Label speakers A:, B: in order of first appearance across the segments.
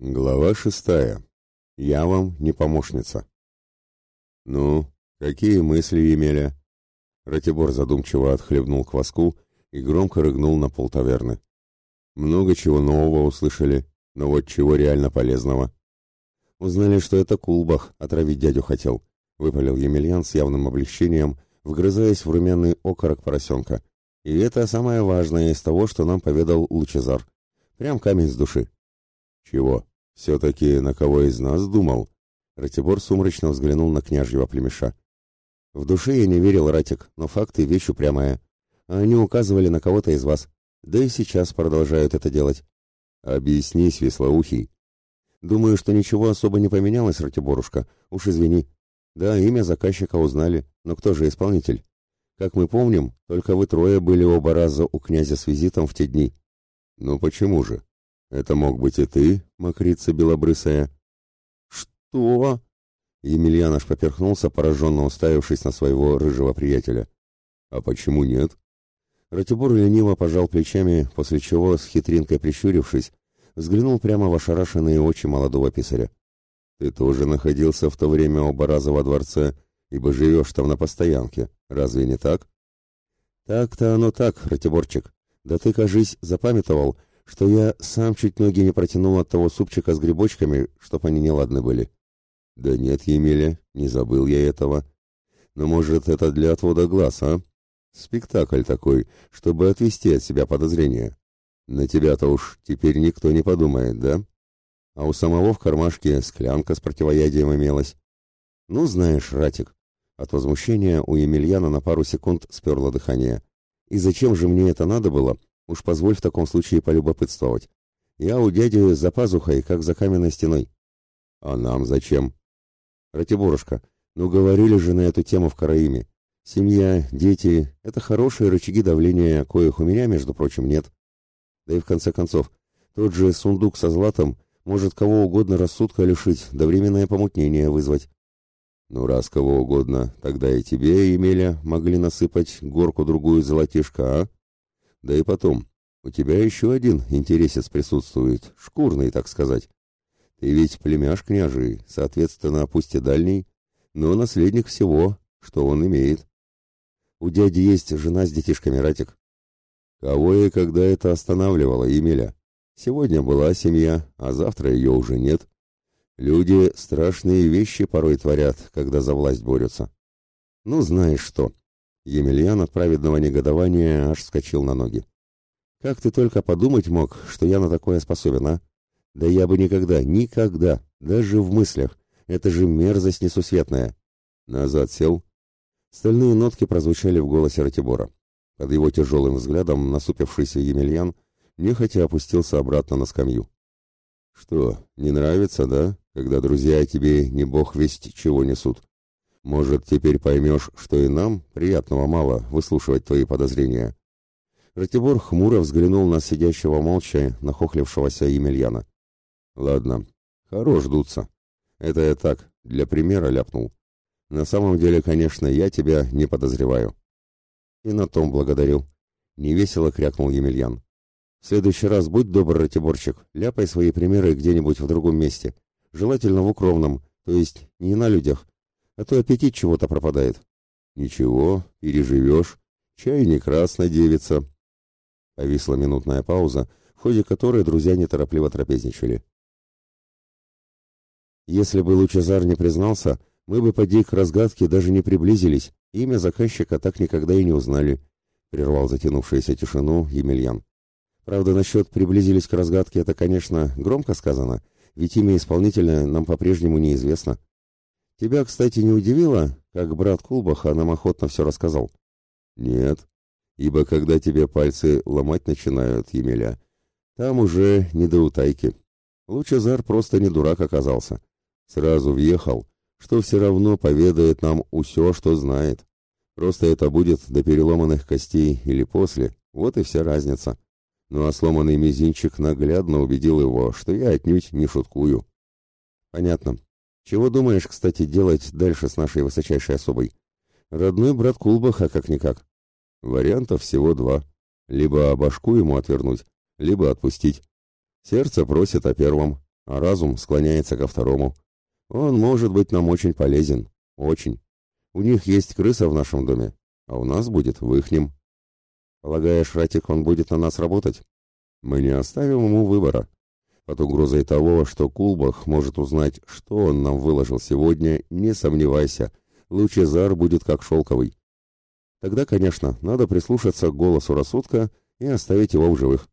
A: Глава шестая. Я вам не помощница. Ну, какие мысли имели? Ратибор задумчиво отхлебнул кваску и громко рыгнул на пол таверны. Много чего нового услышали, но вот чего реально полезного. Узнали, что это Кулбах отравить дядю хотел, выпалил Емельян с явным облегчением, вгрызаясь в румяный окорок поросенка. И это самое важное из того, что нам поведал Лучезар. Прям камень с души. Чего? Все-таки на кого из нас думал? Ратибор сумрачно взглянул на княжьего племеша. В душе я не верил, Ратик, но факты — вещь упрямая. Они указывали на кого-то из вас. Да и сейчас продолжают это делать. Объяснись, веслоухий. Думаю, что ничего особо не поменялось, Ратиборушка. Уж извини. Да, имя заказчика узнали, но кто же исполнитель? Как мы помним, только вы трое были оба раза у князя с визитом в те дни. Ну почему же? Это мог быть и ты, мокрица белобрысая. Что? Емельян аж поперхнулся, пораженно уставившись на своего рыжего приятеля. А почему нет? Ратибор лениво пожал плечами, после чего, с хитринкой прищурившись, взглянул прямо в ошарашенные очи молодого писаря. Ты тоже находился в то время оба раза во дворце, ибо живешь там на постоянке. Разве не так? Так-то оно так, Ратиборчик. Да ты, кажись, запамятовал, что я сам чуть ноги не протянул от того супчика с грибочками, чтоб они неладны были. Да нет, Емеля, не забыл я этого. Но, может, это для отвода глаз, а? Спектакль такой, чтобы отвести от себя подозрения. На тебя-то уж теперь никто не подумает, да? А у самого в кармашке склянка с противоядием имелась. Ну, знаешь, Ратик, от возмущения у Емельяна на пару секунд сперло дыхание. И зачем же мне это надо было, Уж позволь в таком случае полюбопытствовать. Я у дяди за пазухой, как за каменной стеной. А нам зачем? Ратиборушка, ну говорили же на эту тему в Караиме. Семья, дети — это хорошие рычаги давления, коих у меня, между прочим, нет. Да и в конце концов, тот же сундук со златом может кого угодно рассудка лишить, да временное помутнение вызвать. Ну, раз кого угодно, тогда и тебе, Емеля, могли насыпать горку-другую золотишка, а? Да и потом, у тебя еще один интересец присутствует, шкурный, так сказать. Ты ведь племяш княжий, соответственно, пусть и дальний, но наследник всего, что он имеет. У дяди есть жена с детишками, Ратик. Кого и когда это останавливало, Емеля? Сегодня была семья, а завтра ее уже нет. Люди страшные вещи порой творят, когда за власть борются. Ну, знаешь что, Емельян от праведного негодования аж вскочил на ноги. «Как ты только подумать мог, что я на такое способен, а? Да я бы никогда, никогда, даже в мыслях. Это же мерзость несусветная». Назад сел. Стальные нотки прозвучали в голосе Ратибора. Под его тяжелым взглядом насупившийся Емельян нехотя опустился обратно на скамью. «Что, не нравится, да, когда друзья тебе не бог весть чего несут?» Может, теперь поймешь, что и нам приятного мало выслушивать твои подозрения. Ратибор хмуро взглянул на сидящего молча, нахохлившегося Емельяна. Ладно, хорош дуться. Это я так, для примера ляпнул. На самом деле, конечно, я тебя не подозреваю. И на том благодарю. Невесело крякнул Емельян. В следующий раз будь добр, Ратиборчик, ляпай свои примеры где-нибудь в другом месте. Желательно в укромном, то есть не на людях, а то аппетит чего-то пропадает. Ничего, переживешь. Чай не красная девица. Повисла минутная пауза, в ходе которой друзья неторопливо трапезничали. Если бы Лучезар не признался, мы бы, поди к разгадке, даже не приблизились, имя заказчика так никогда и не узнали, — прервал затянувшуюся тишину Емельян. Правда, насчет «приблизились к разгадке» это, конечно, громко сказано, ведь имя исполнителя нам по-прежнему неизвестно. Тебя, кстати, не удивило, как брат Кулбаха нам охотно все рассказал? Нет, ибо когда тебе пальцы ломать начинают, Емеля, там уже не до утайки. Лучезар просто не дурак оказался. Сразу въехал, что все равно поведает нам все, что знает. Просто это будет до переломанных костей или после, вот и вся разница. Ну а сломанный мизинчик наглядно убедил его, что я отнюдь не шуткую. Понятно. Чего думаешь, кстати, делать дальше с нашей высочайшей особой? Родной брат Кулбаха, как-никак. Вариантов всего два. Либо башку ему отвернуть, либо отпустить. Сердце просит о первом, а разум склоняется ко второму. Он может быть нам очень полезен. Очень. У них есть крыса в нашем доме, а у нас будет в ихнем. Полагаешь, Ратик, он будет на нас работать? Мы не оставим ему выбора. Под угрозой того, что Кулбах может узнать, что он нам выложил сегодня, не сомневайся, Лучезар будет как шелковый. Тогда, конечно, надо прислушаться к голосу рассудка и оставить его в живых.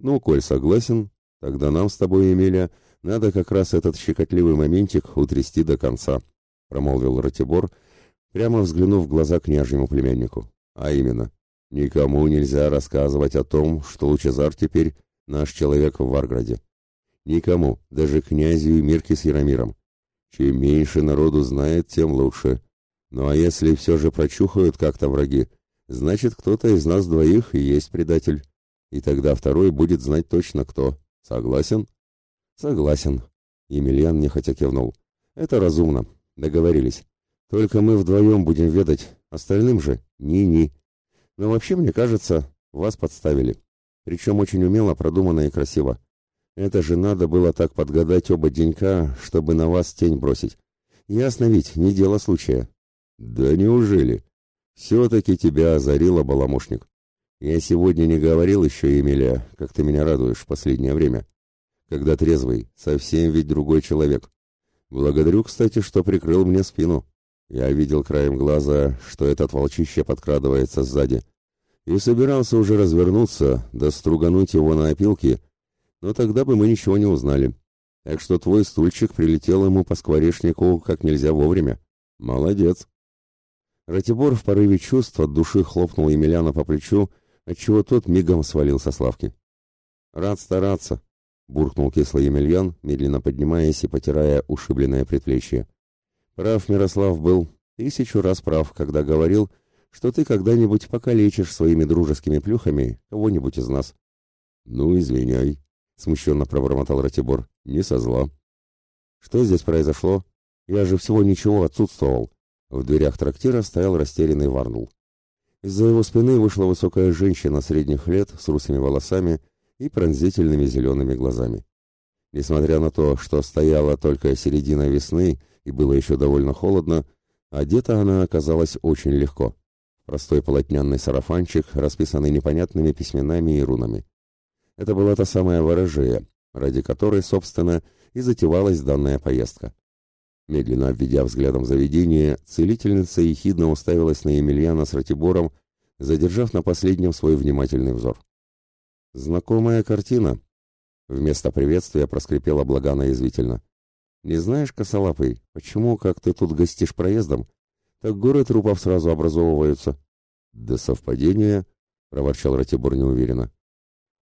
A: Ну, коль согласен, тогда нам с тобой, Емеля, надо как раз этот щекотливый моментик утрясти до конца, промолвил Ратибор, прямо взглянув в глаза княжьему племяннику. А именно, никому нельзя рассказывать о том, что Лучезар теперь наш человек в Варграде. Никому, даже князю и Мирке с Яромиром. Чем меньше народу знает, тем лучше. Ну а если все же прочухают как-то враги, значит, кто-то из нас двоих и есть предатель. И тогда второй будет знать точно кто. Согласен? Согласен. Емельян нехотя кивнул. Это разумно. Договорились. Только мы вдвоем будем ведать, остальным же ни-ни. Но вообще, мне кажется, вас подставили. Причем очень умело, продуманно и красиво. Это же надо было так подгадать оба денька, чтобы на вас тень бросить. Ясно ведь, не дело случая. Да неужели? Все-таки тебя озарило, баламошник. Я сегодня не говорил еще, Емеля, как ты меня радуешь в последнее время. Когда трезвый, совсем ведь другой человек. Благодарю, кстати, что прикрыл мне спину. Я видел краем глаза, что этот волчище подкрадывается сзади. И собирался уже развернуться, да стругануть его на опилки, но тогда бы мы ничего не узнали. Так что твой стульчик прилетел ему по скворечнику как нельзя вовремя. Молодец. Ратибор в порыве чувств от души хлопнул Емельяна по плечу, отчего тот мигом свалил со Славки. «Рад стараться», — буркнул кислый Емельян, медленно поднимаясь и потирая ушибленное предплечье. «Прав Мирослав был, тысячу раз прав, когда говорил, что ты когда-нибудь покалечишь своими дружескими плюхами кого-нибудь из нас». «Ну, извиняй», — смущенно пробормотал Ратибор, — «не со зла». «Что здесь произошло? Я же всего ничего отсутствовал». В дверях трактира стоял растерянный Варнул. Из-за его спины вышла высокая женщина средних лет с русыми волосами и пронзительными зелеными глазами. Несмотря на то, что стояла только середина весны и было еще довольно холодно, одета она оказалась очень легко. Простой полотняный сарафанчик, расписанный непонятными письменами и рунами. Это была та самая ворожея, ради которой, собственно, и затевалась данная поездка. Медленно обведя взглядом заведение, целительница ехидно уставилась на Емельяна с Ратибором, задержав на последнем свой внимательный взор. «Знакомая картина», — вместо приветствия проскрипела Благана язвительно. «Не знаешь, косолапый, почему, как ты тут гостишь проездом, так горы трупов сразу образовываются?» «Да совпадение», — проворчал Ратибор неуверенно.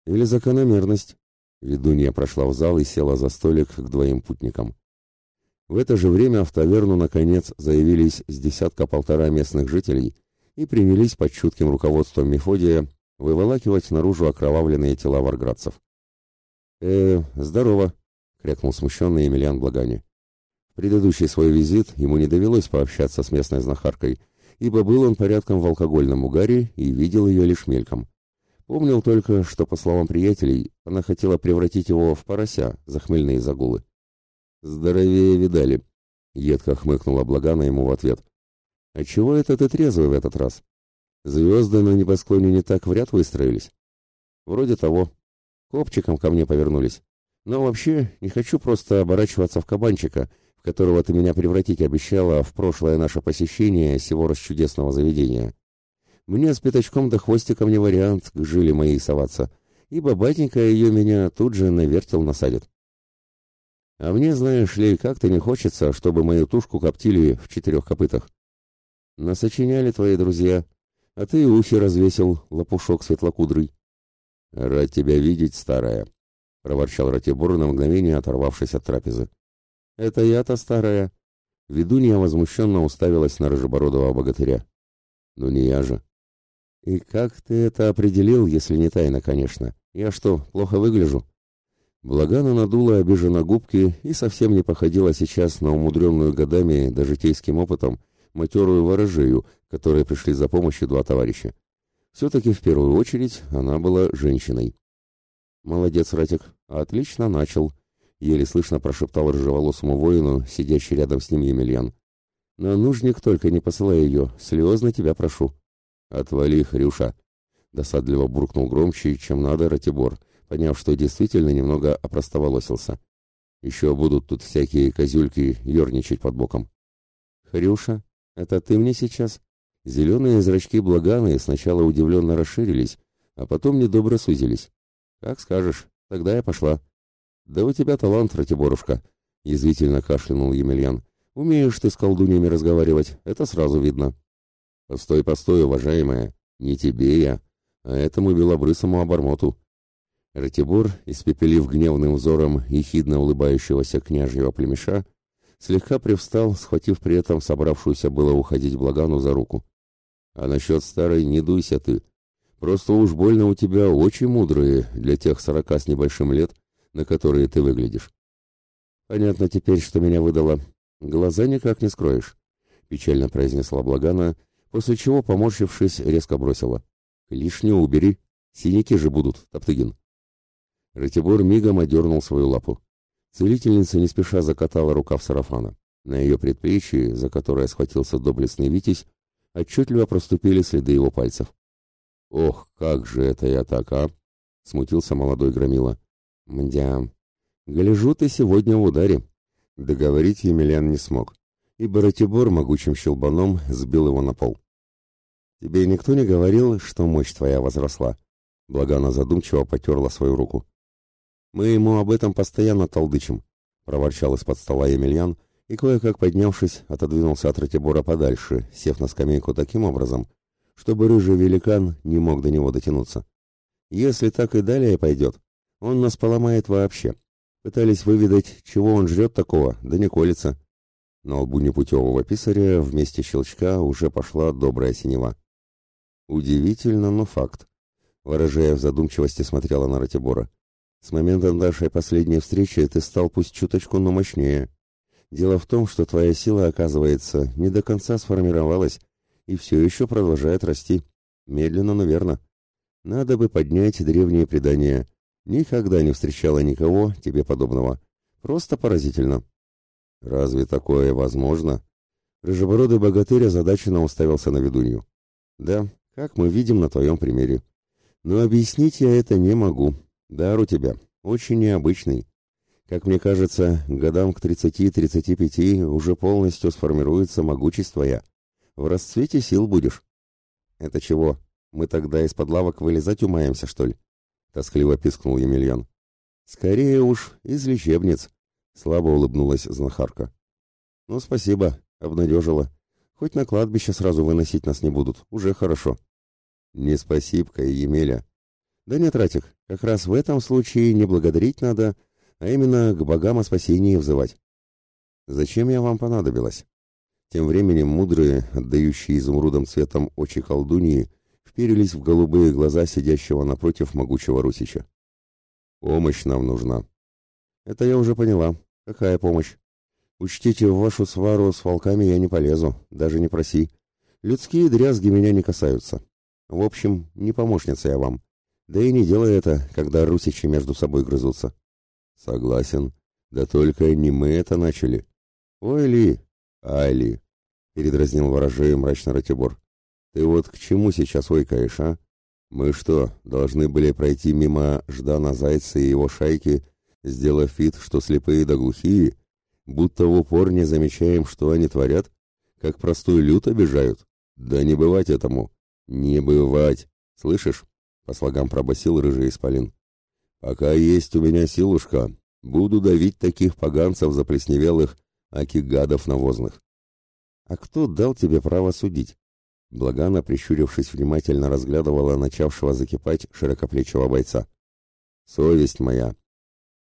A: «Или закономерность». Ведунья прошла в зал и села за столик к двоим путникам. В это же время в таверну, наконец, заявились с десятка-полтора местных жителей и принялись под чутким руководством Мефодия выволакивать наружу окровавленные тела варградцев. «Э, здорово!» — крякнул смущенный Емельян Благани. Предыдущий свой визит ему не довелось пообщаться с местной знахаркой, ибо был он порядком в алкогольном угаре и видел ее лишь мельком. Помнил только, что, по словам приятелей, она хотела превратить его в порося за хмельные загулы. «Здоровее видали», — едко хмыкнула Благана ему в ответ. «А чего это ты трезвый в этот раз? Звезды на небосклоне не так в ряд выстроились?» «Вроде того. Копчиком ко мне повернулись. Но вообще не хочу просто оборачиваться в кабанчика, которого ты меня превратить обещала в прошлое наше посещение сего расчудесного заведения. Мне с пятачком да хвостиком не вариант к жиле моей соваться, ибо батенька ее меня тут же на вертел насадит. А мне, знаешь ли, как-то не хочется, чтобы мою тушку коптили в четырех копытах. Насочиняли твои друзья, а ты ухи развесил, лопушок светлокудрый. Рад тебя видеть, старая, — проворчал Ратибор на мгновение, оторвавшись от трапезы. Это я-то старая. Ведунья возмущенно уставилась на рыжебородого богатыря. Ну не я же. И как ты это определил, если не тайна, конечно? Я что, плохо выгляжу? Благана надула обиженно губки и совсем не походила сейчас на умудренную годами да житейским опытом матерую ворожею, которой пришли за помощью два товарища. Все-таки в первую очередь она была женщиной. «Молодец, Ратик, отлично начал. Еле слышно прошептал рыжеволосому воину, сидящий рядом с ним Емельян. Но нужник только не посылай ее, слезно тебя прошу. Отвали, Хрюша, досадливо буркнул громче, чем надо Ратибор, поняв, что действительно немного опростоволосился. Еще будут тут всякие козюльки ерничать под боком. Хрюша, это ты мне сейчас? Зеленые зрачки Благаны сначала удивленно расширились, а потом недобро сузились. Как скажешь, тогда я пошла. Да у тебя талант, Ратиборушка, язвительно кашлянул Емельян. Умеешь ты с колдуньями разговаривать, это сразу видно. Постой, постой, уважаемая, не тебе я, а этому белобрысому обормоту. Ратибор, испепелив гневным взором ехидно улыбающегося княжьего племеша, слегка привстал, схватив при этом собравшуюся было уходить Благану за руку. А насчет старой не дуйся ты. Просто уж больно у тебя очень мудрые для тех сорока с небольшим лет, на которые ты выглядишь. Понятно теперь, что меня выдало. Глаза никак не скроешь, печально произнесла Благана, после чего, поморщившись, резко бросила. Лишнее убери, синяки же будут, Топтыгин. Ратибор мигом одернул свою лапу. Целительница не спеша закатала рукав сарафана. На ее предплечье, за которое схватился доблестный Витязь, отчетливо проступили следы его пальцев. «Ох, как же это я так, а!» — смутился молодой громила. «Мдя, гляжу ты сегодня в ударе». Договорить Емельян не смог, и Ратибор могучим щелбаном сбил его на пол. «Тебе никто не говорил, что мощь твоя возросла?» Благана задумчиво потерла свою руку. Мы ему об этом постоянно толдычим, проворчал из-под стола Емельян и, кое-как поднявшись, отодвинулся от Ратибора подальше, сев на скамейку таким образом, чтобы рыжий великан не мог до него дотянуться. Если так и далее пойдет, он нас поломает вообще. Пытались выведать, чего он жрет такого, да не колется. На лбу непутевого писаря вместе щелчка уже пошла добрая синева. Удивительно, но факт. Ворожея в задумчивости смотрела на Ратибора. С момента нашей последней встречи ты стал пусть чуточку, но мощнее. Дело в том, что твоя сила, оказывается, не до конца сформировалась и все еще продолжает расти. Медленно, но верно. Надо бы поднять древние предания. Никогда не встречала никого тебе подобного. Просто поразительно. Разве такое возможно? Рыжебородый богатырь озадаченно уставился на ведунью. Да, как мы видим на твоем примере. Но объяснить я это не могу. Дар у тебя очень необычный. Как мне кажется, годам к 30-35 уже полностью сформируется могучесть твоя. В расцвете сил будешь. Это чего? Мы тогда из-под лавок вылезать умаемся, что ли? Тоскливо пискнул Емельян. Скорее уж, из лечебниц. Слабо улыбнулась знахарка. Ну, спасибо, обнадежила. Хоть на кладбище сразу выносить нас не будут, уже хорошо. Не спасибо, Емеля. Да нет, Ратик, как раз в этом случае не благодарить надо, а именно к богам о спасении взывать. Зачем я вам понадобилась? Тем временем мудрые, отдающие изумрудом цветом очи колдуньи, вперились в голубые глаза сидящего напротив могучего Русича. Помощь нам нужна. Это я уже поняла. Какая помощь? Учтите, в вашу свару с волками я не полезу, даже не проси. Людские дрязги меня не касаются. В общем, не помощница я вам. Да и не делай это, когда русичи между собой грызутся. Согласен. Да только не мы это начали. Ой, Ли, ай, Ли, передразнил ворожей мрачно Ратибор. Ты вот к чему сейчас ойкаешь, а? Мы что, должны были пройти мимо Ждана Зайца и его шайки, сделав вид, что слепые да глухие, будто в упор не замечаем, что они творят, как простой люд обижают? Да не бывать этому. Не бывать. Слышишь? по слогам пробасил рыжий исполин. Пока есть у меня силушка, буду давить таких поганцев заплесневелых, аки гадов навозных. А кто дал тебе право судить? Благана, прищурившись, внимательно разглядывала начавшего закипать широкоплечего бойца. Совесть моя.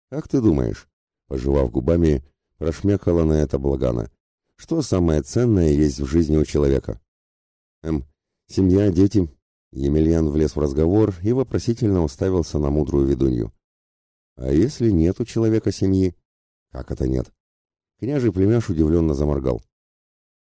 A: Как ты думаешь? Пожевав губами, прошмякала на это Благана. Что самое ценное есть в жизни у человека? Эм, семья, дети, Емельян влез в разговор и вопросительно уставился на мудрую ведунью. «А если нет у человека семьи?» «Как это нет?» Княжий племяш удивленно заморгал.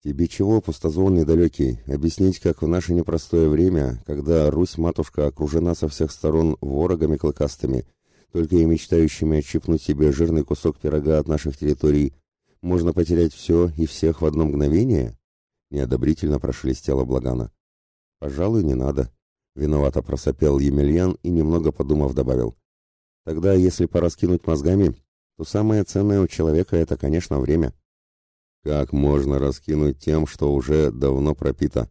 A: «Тебе чего, пустозонный далекий, объяснить, как в наше непростое время, когда Русь-матушка окружена со всех сторон ворогами клыкастыми, только и мечтающими отщипнуть себе жирный кусок пирога от наших территорий, можно потерять все и всех в одно мгновение? Неодобрительно прошелестела Благана. Пожалуй, не надо. Виновато просопел Емельян и, немного подумав, добавил. Тогда, если пораскинуть мозгами, то самое ценное у человека это, конечно, время. Как можно раскинуть тем, что уже давно пропито?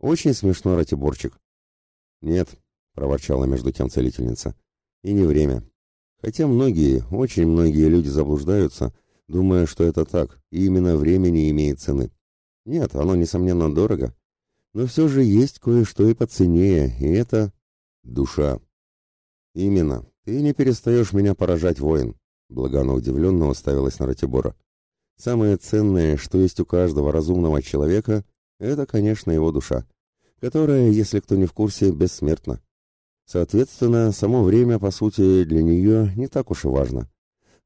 A: Очень смешно, Ратиборчик. Нет, проворчала между тем целительница. И не время. Хотя многие, очень многие люди заблуждаются, думая, что это так, и именно время не имеет цены. Нет, оно, несомненно, дорого. Но все же есть кое-что и поценнее, и это... душа. Именно. Ты не перестаешь меня поражать, воин. Благана удивленно уставилась на Ратибора. Самое ценное, что есть у каждого разумного человека, это, конечно, его душа, которая, если кто не в курсе, бессмертна. Соответственно, само время, по сути, для нее не так уж и важно.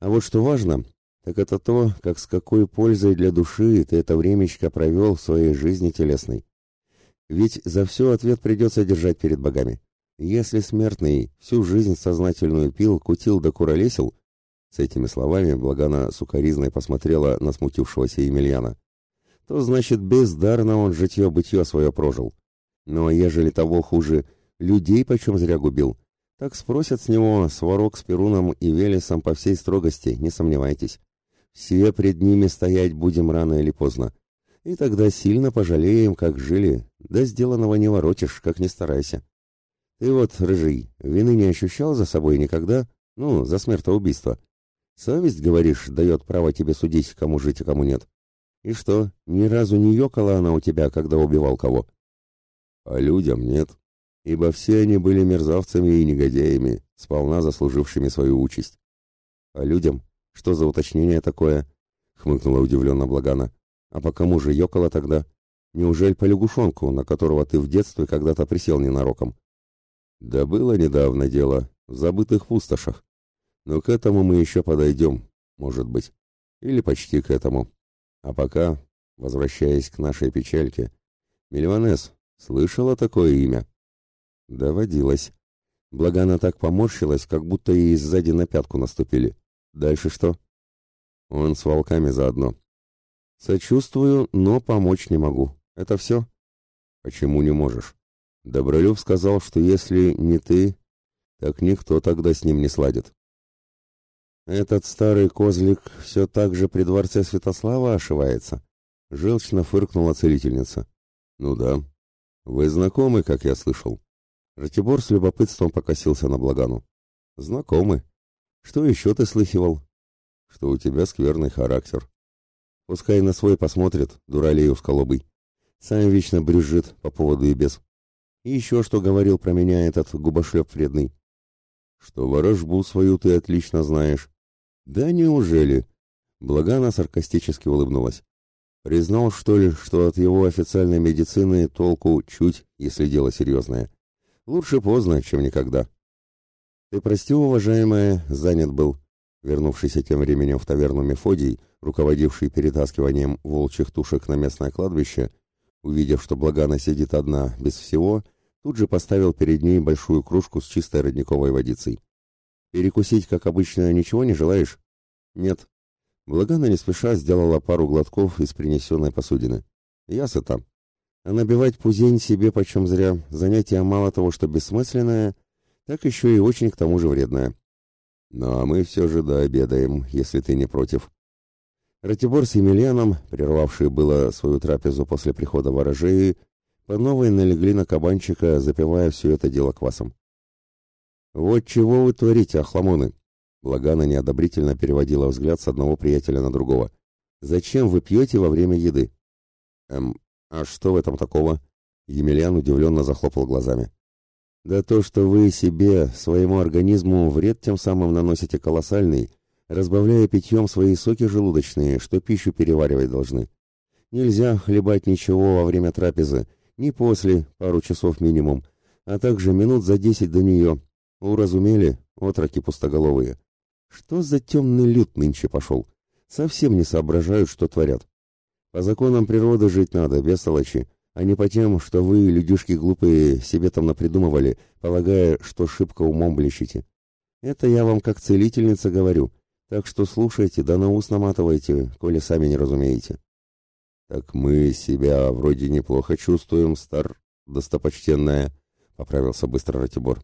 A: А вот что важно, так это то, как с какой пользой для души ты это времечко провел в своей жизни телесной. Ведь за все ответ придется держать перед богами. Если смертный всю жизнь сознательную пил, кутил да куролесил, с этими словами Благана сукоризной посмотрела на смутившегося Емельяна, то значит бездарно он житье-бытье свое прожил. Но ежели того хуже, людей почем зря губил, так спросят с него сварок с Перуном и Велесом по всей строгости, не сомневайтесь. Все пред ними стоять будем рано или поздно. И тогда сильно пожалеем, как жили, да сделанного не воротишь, как не старайся. Ты вот, рыжий, вины не ощущал за собой никогда? Ну, за смертоубийство. Совесть, говоришь, дает право тебе судить, кому жить, а кому нет. И что, ни разу не ёкала она у тебя, когда убивал кого? А людям нет, ибо все они были мерзавцами и негодяями, сполна заслужившими свою участь. А людям? Что за уточнение такое? Хмыкнула удивленно Благана. А по кому же ёкала тогда? Неужели по лягушонку, на которого ты в детстве когда-то присел ненароком? Да было недавно дело, в забытых пустошах. Но к этому мы еще подойдем, может быть. Или почти к этому. А пока, возвращаясь к нашей печальке, Мильванес, слышала такое имя? Доводилось. Благо так поморщилась, как будто ей сзади на пятку наступили. Дальше что? Он с волками заодно. Сочувствую, но помочь не могу. Это все? Почему не можешь? Добролюб сказал, что если не ты, так никто тогда с ним не сладит. Этот старый козлик все так же при дворце Святослава ошивается. Желчно фыркнула целительница. Ну да. Вы знакомы, как я слышал. Ратибор с любопытством покосился на Благану. Знакомы. Что еще ты слыхивал? Что у тебя скверный характер. Пускай на свой посмотрит, дуралей усколобый. Сам вечно брюзжит по поводу и без. И еще что говорил про меня этот губошлеп вредный. Что ворожбу свою ты отлично знаешь. Да неужели? Благана саркастически улыбнулась. Признал, что ли, что от его официальной медицины толку чуть, если дело серьезное. Лучше поздно, чем никогда. Ты прости, уважаемая, занят был. Вернувшийся тем временем в таверну Мефодий, руководивший перетаскиванием волчьих тушек на местное кладбище, увидев, что Благана сидит одна, без всего, тут же поставил перед ней большую кружку с чистой родниковой водицей. Перекусить, как обычно, ничего не желаешь? Нет. Благана не спеша сделала пару глотков из принесенной посудины. Я сыта. А набивать пузень себе почем зря занятие мало того, что бессмысленное, так еще и очень к тому же вредное. Ну а мы все же дообедаем, если ты не против. Ратибор с Емельяном, прервавшие было свою трапезу после прихода ворожеи, по новой налегли на кабанчика, запивая все это дело квасом. «Вот чего вы творите, охламоны!» Благана неодобрительно переводила взгляд с одного приятеля на другого. «Зачем вы пьете во время еды?» «Эм, а что в этом такого?» Емельян удивленно захлопал глазами. «Да то, что вы себе, своему организму вред тем самым наносите колоссальный, разбавляя питьем свои соки желудочные, что пищу переваривать должны. Нельзя хлебать ничего во время трапезы, ни после, пару часов минимум, а также минут за десять до нее, Уразумели, отроки пустоголовые. Что за темный люд нынче пошел? Совсем не соображают, что творят. По законам природы жить надо, без толочи, а не по тем, что вы, людишки глупые, себе там напридумывали, полагая, что шибко умом блещите. Это я вам как целительница говорю, так что слушайте, да на ус наматывайте, коли сами не разумеете. Так мы себя вроде неплохо чувствуем, стар, достопочтенная, поправился быстро Ратибор.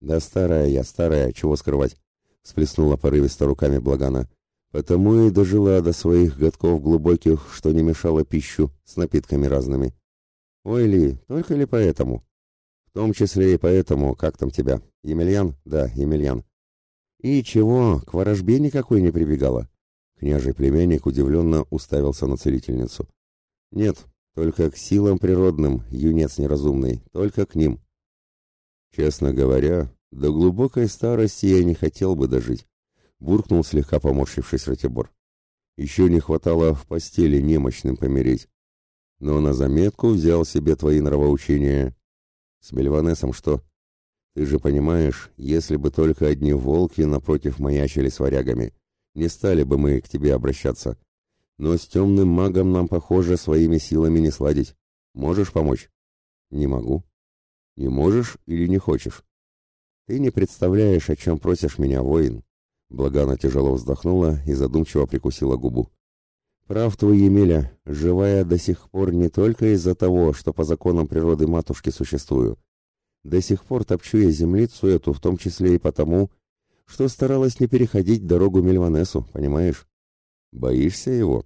A: Да старая я, старая, чего скрывать, всплеснула порывисто руками Благана. Потому и дожила до своих годков глубоких, что не мешала пищу с напитками разными. Ой ли, только ли поэтому? В том числе и поэтому, как там тебя? Емельян? Да, Емельян. И чего, к ворожбе никакой не прибегала? Княжий племянник удивленно уставился на целительницу. Нет, только к силам природным, юнец неразумный, только к ним. Честно говоря, до глубокой старости я не хотел бы дожить, буркнул слегка поморщившись Ратибор. Еще не хватало в постели немощным помереть. Но на заметку взял себе твои нравоучения. С Мельванесом что? Ты же понимаешь, если бы только одни волки напротив маячили с варягами, не стали бы мы к тебе обращаться. Но с темным магом нам, похоже, своими силами не сладить. Можешь помочь? Не могу. Не можешь или не хочешь? Ты не представляешь, о чем просишь меня, воин. Благана тяжело вздохнула и задумчиво прикусила губу. Прав твой Емеля, живая до сих пор не только из-за того, что по законам природы матушки существую. До сих пор топчу я землицу эту, в том числе и потому, что старалась не переходить дорогу Мельванесу, понимаешь? Боишься его?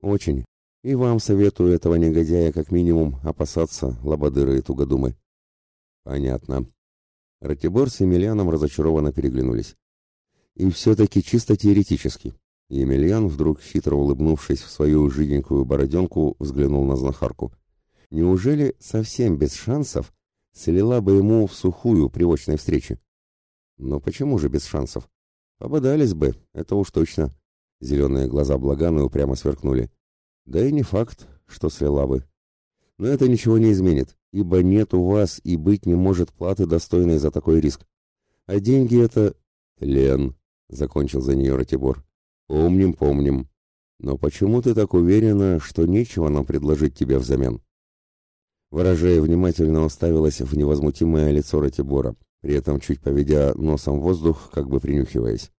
A: Очень. И вам советую этого негодяя как минимум опасаться, лободыры и тугодумы. Понятно. Ратибор с Емельяном разочарованно переглянулись. И все-таки чисто теоретически. Емельян, вдруг хитро улыбнувшись в свою жиденькую бороденку, взглянул на знахарку. Неужели совсем без шансов слила бы ему в сухую привычной встрече? Но почему же без шансов? Пободались бы, это уж точно. Зеленые глаза Благаны упрямо сверкнули. Да и не факт, что слила бы. Но это ничего не изменит, ибо нет у вас и быть не может платы, достойной за такой риск. А деньги это... Лен, закончил за нее Ратибор. Помним, помним. Но почему ты так уверена, что нечего нам предложить тебе взамен? Ворожея внимательно уставилась в невозмутимое лицо Ратибора, при этом чуть поведя носом воздух, как бы принюхиваясь.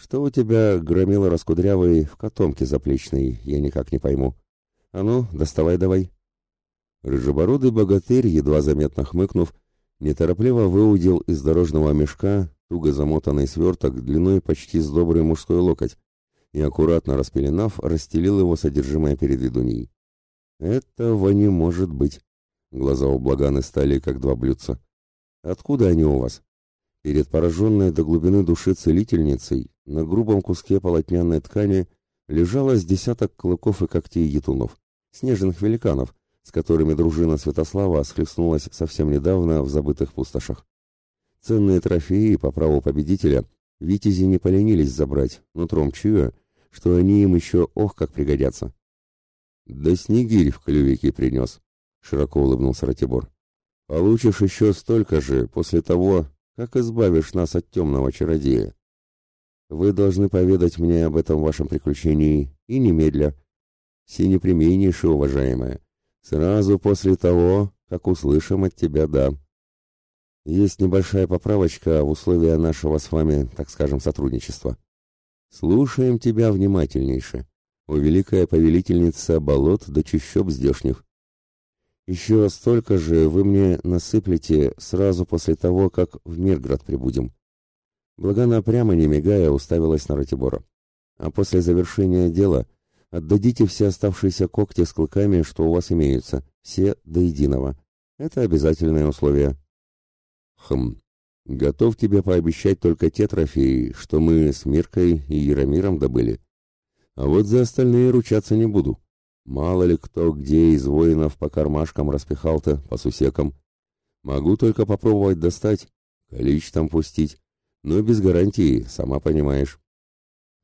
A: «Что у тебя, громила раскудрявый, в котомке заплечной, я никак не пойму. А ну, доставай давай». Рыжебородый богатырь, едва заметно хмыкнув, неторопливо выудил из дорожного мешка туго замотанный сверток длиной почти с добрый мужской локоть и, аккуратно распеленав, расстелил его содержимое перед ведуньей. «Этого не может быть!» Глаза у Благаны стали, как два блюдца. «Откуда они у вас?» Перед пораженной до глубины души целительницей на грубом куске полотняной ткани лежало с десяток клыков и когтей етунов, снежных великанов, с которыми дружина Святослава схлестнулась совсем недавно в забытых пустошах. Ценные трофеи по праву победителя витязи не поленились забрать, нутром чуя, что они им еще ох как пригодятся. «Да снегирь в клювике принес», — широко улыбнулся Ратибор. «Получишь еще столько же после того, как избавишь нас от темного чародея. Вы должны поведать мне об этом вашем приключении, и немедля. Синепремейнейшая уважаемая, сразу после того, как услышим от тебя «да». Есть небольшая поправочка в условия нашего с вами, так скажем, сотрудничества. Слушаем тебя внимательнейше, о великая повелительница болот до чащоб здешних. Еще столько же вы мне насыплете сразу после того, как в Мирград прибудем. Благана прямо не мигая уставилась на Ратибора. А после завершения дела отдадите все оставшиеся когти с клыками, что у вас имеются, все до единого. Это обязательное условие. Хм, готов тебе пообещать только те трофеи, что мы с Миркой и Яромиром добыли. А вот за остальные ручаться не буду. Мало ли кто где из воинов по кармашкам распихал-то, по сусекам. Могу только попробовать достать, количеством пустить, но без гарантии, сама понимаешь.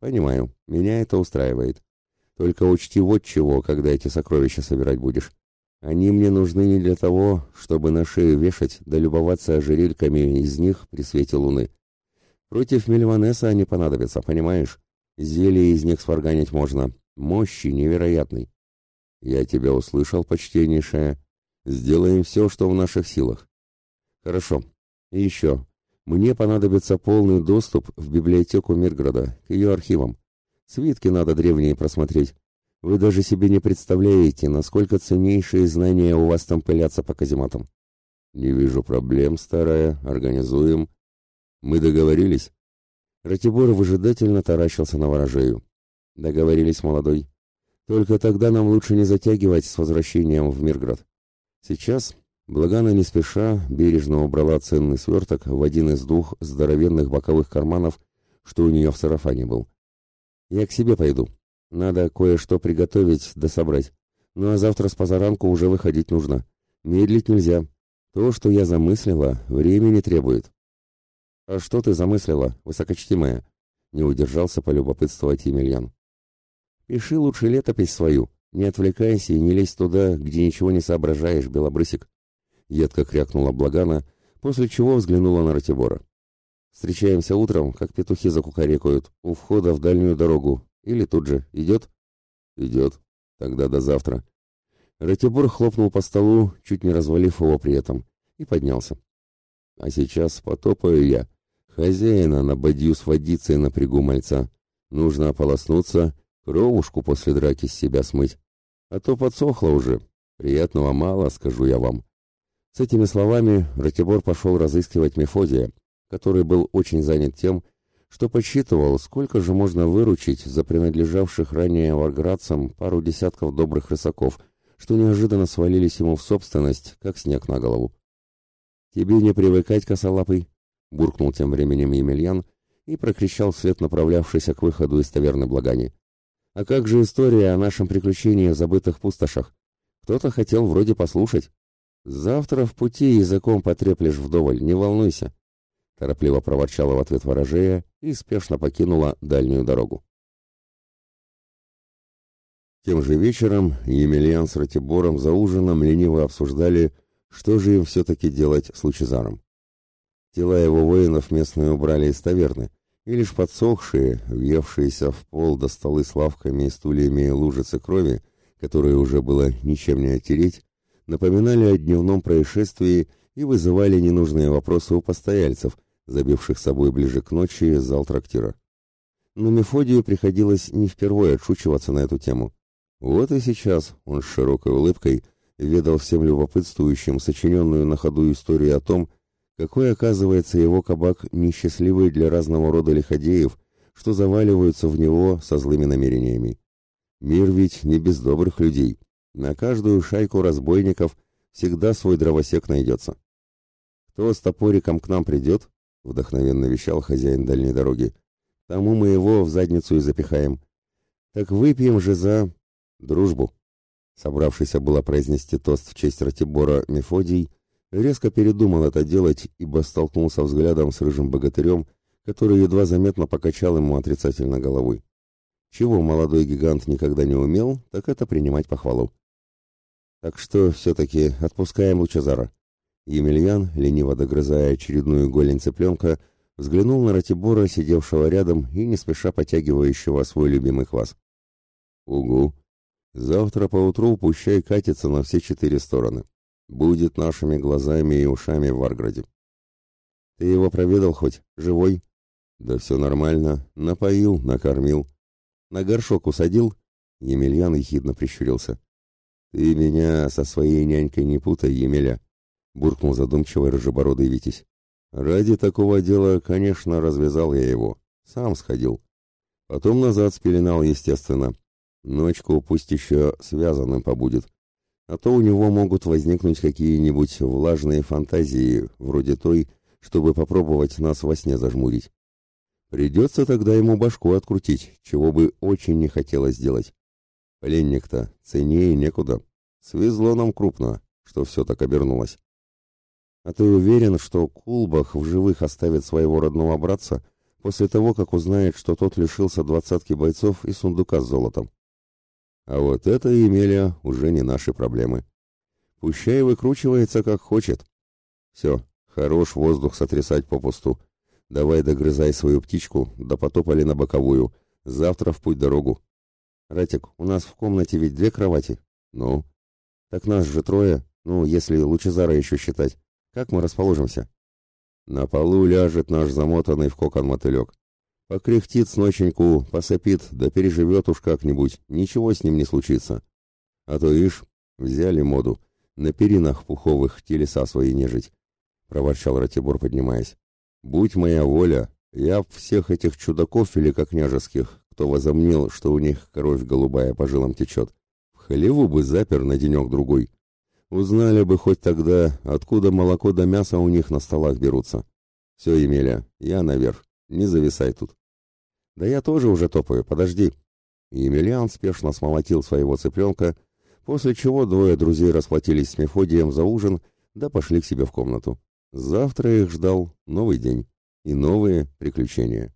A: Понимаю, меня это устраивает. Только учти вот чего, когда эти сокровища собирать будешь. Они мне нужны не для того, чтобы на шею вешать да любоваться ожерельками из них при свете луны. Против Мельванеса они понадобятся, понимаешь? Зелье из них сварганить можно. Мощи невероятной. Я тебя услышал, почтеннейшая. Сделаем все, что в наших силах. Хорошо. И еще. Мне понадобится полный доступ в библиотеку Мирграда, к ее архивам. Свитки надо древние просмотреть. Вы даже себе не представляете, насколько ценнейшие знания у вас там пылятся по казематам. Не вижу проблем, старая, организуем. Мы договорились? Ратибор выжидательно таращился на ворожею. Договорились, молодой. Только тогда нам лучше не затягивать с возвращением в Мирград. Сейчас Благана не спеша бережно убрала ценный сверток в один из двух здоровенных боковых карманов, что у нее в сарафане был. «Я к себе пойду. Надо кое-что приготовить да собрать. Ну а завтра с позаранку уже выходить нужно. Медлить нельзя. То, что я замыслила, времени требует». «А что ты замыслила, высокочтимая?» — не удержался полюбопытствовать Емельян. «Пиши лучше летопись свою. Не отвлекайся и не лезь туда, где ничего не соображаешь, белобрысик» едко крякнула Благана, после чего взглянула на Ратибора. Встречаемся утром, как петухи закукарекают, у входа в дальнюю дорогу. Или тут же. Идет? Идет. Тогда до завтра. Ратибор хлопнул по столу, чуть не развалив его при этом, и поднялся. А сейчас потопаю я. Хозяина на бадью с водицей напрягу мальца. Нужно ополоснуться, кровушку после драки с себя смыть. А то подсохло уже. Приятного мало, скажу я вам. С этими словами Ратибор пошел разыскивать Мефодия, который был очень занят тем, что подсчитывал, сколько же можно выручить за принадлежавших ранее варградцам пару десятков добрых рысаков, что неожиданно свалились ему в собственность, как снег на голову. «Тебе не привыкать, косолапый!» — буркнул тем временем Емельян и прокричал вслед направлявшийся к выходу из таверны Благани. «А как же история о нашем приключении в забытых пустошах? Кто-то хотел вроде послушать». «Завтра в пути языком потреплешь вдоволь, не волнуйся», — торопливо проворчала в ответ ворожея и спешно покинула дальнюю дорогу. Тем же вечером Емельян с Ратибором за ужином лениво обсуждали, что же им все-таки делать с Лучезаром. Тела его воинов местные убрали из таверны, и лишь подсохшие, въевшиеся в пол до столы с лавками и стульями лужицы крови, которые уже было ничем не оттереть, напоминали о дневном происшествии и вызывали ненужные вопросы у постояльцев, забивших собой ближе к ночи зал трактира. Но Мефодию приходилось не впервые отшучиваться на эту тему. Вот и сейчас он с широкой улыбкой ведал всем любопытствующим сочиненную на ходу историю о том, какой оказывается его кабак несчастливый для разного рода лиходеев, что заваливаются в него со злыми намерениями. Мир ведь не без добрых людей, на каждую шайку разбойников всегда свой дровосек найдется. Кто с топориком к нам придет, вдохновенно вещал хозяин дальней дороги, тому мы его в задницу и запихаем. Так выпьем же за дружбу. Собравшийся было произнести тост в честь Ратибора Мефодий, резко передумал это делать, ибо столкнулся взглядом с рыжим богатырем, который едва заметно покачал ему отрицательно головой. Чего молодой гигант никогда не умел, так это принимать похвалу. Так что все-таки отпускаем Лучезара. Емельян, лениво догрызая очередную голень цыпленка, взглянул на Ратибора, сидевшего рядом и не спеша потягивающего свой любимый квас. «Угу. Завтра поутру пущай катится на все четыре стороны. Будет нашими глазами и ушами в Варграде. Ты его проведал хоть? Живой?» «Да все нормально. Напоил, накормил. На горшок усадил?» Емельян ехидно прищурился. «Ты меня со своей нянькой не путай, Емеля», — буркнул задумчивый рыжебородый Витязь. «Ради такого дела, конечно, развязал я его. Сам сходил. Потом назад спеленал, естественно. Ночку пусть еще связанным побудет. А то у него могут возникнуть какие-нибудь влажные фантазии, вроде той, чтобы попробовать нас во сне зажмурить. Придется тогда ему башку открутить, чего бы очень не хотелось сделать. Пленник-то ценнее некуда. Свезло нам крупно, что все так обернулось. А ты уверен, что Кулбах в живых оставит своего родного братца после того, как узнает, что тот лишился двадцатки бойцов и сундука с золотом? А вот это, Емеля, уже не наши проблемы. Пущай выкручивается как хочет. Все, хорош воздух сотрясать попусту. Давай догрызай свою птичку, да потопали на боковую. Завтра в путь дорогу. «Ратик, у нас в комнате ведь две кровати?» «Ну?» «Так нас же трое, ну, если Лучезара еще считать. Как мы расположимся?» На полу ляжет наш замотанный в кокон мотылек. Покряхтит с ноченьку, посопит, да переживет уж как-нибудь, ничего с ним не случится. А то, ишь, взяли моду, на перинах пуховых телеса свои нежить, — проворчал Ратибор, поднимаясь. Будь моя воля, я всех этих чудаков великокняжеских, кто возомнил, что у них кровь голубая по жилам течет, в халеву бы запер на денек-другой. Узнали бы хоть тогда, откуда молоко да мясо у них на столах берутся. Все, Емеля, я наверх, не зависай тут. Да я тоже уже топаю, подожди. Емельян спешно смолотил своего цыпленка, после чего двое друзей расплатились с Мефодием за ужин, да пошли к себе в комнату. Завтра их ждал новый день и новые приключения.